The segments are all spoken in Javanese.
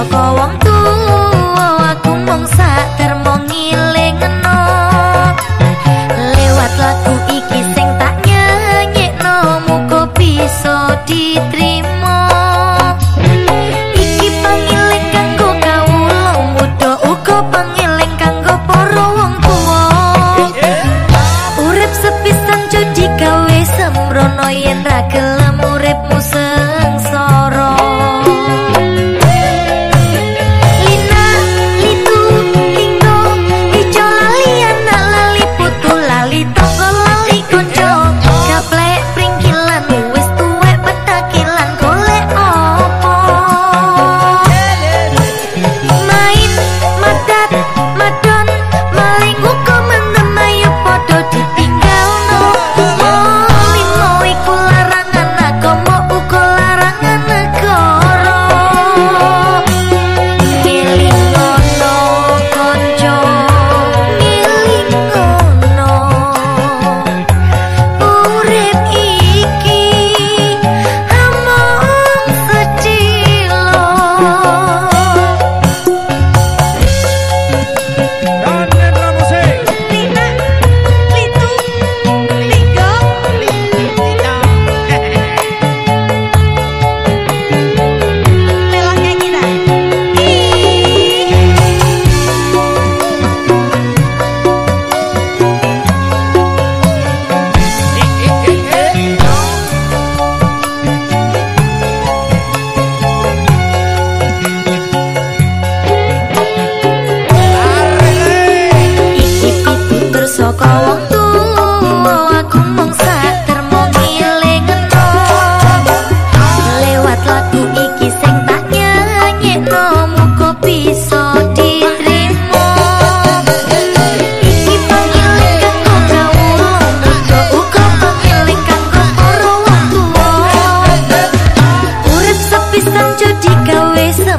saka wong tuwa aku mung sak termong ngilingno lewat lagu iki sing tak nyanyekno muga bisa ditri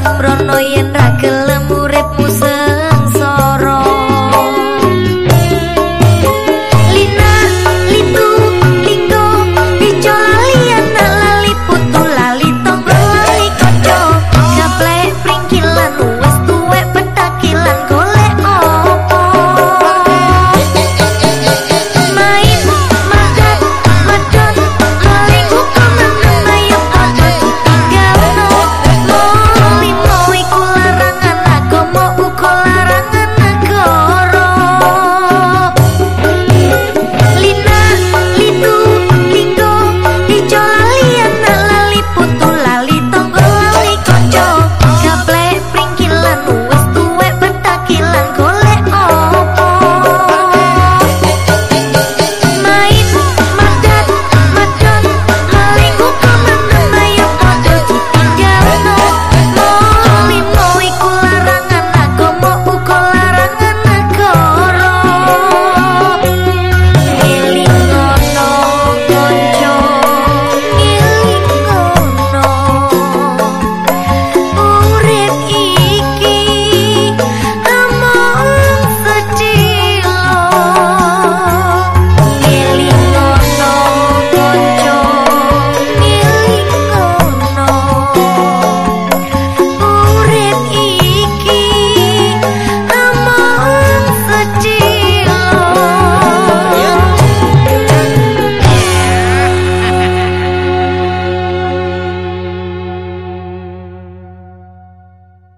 pronto.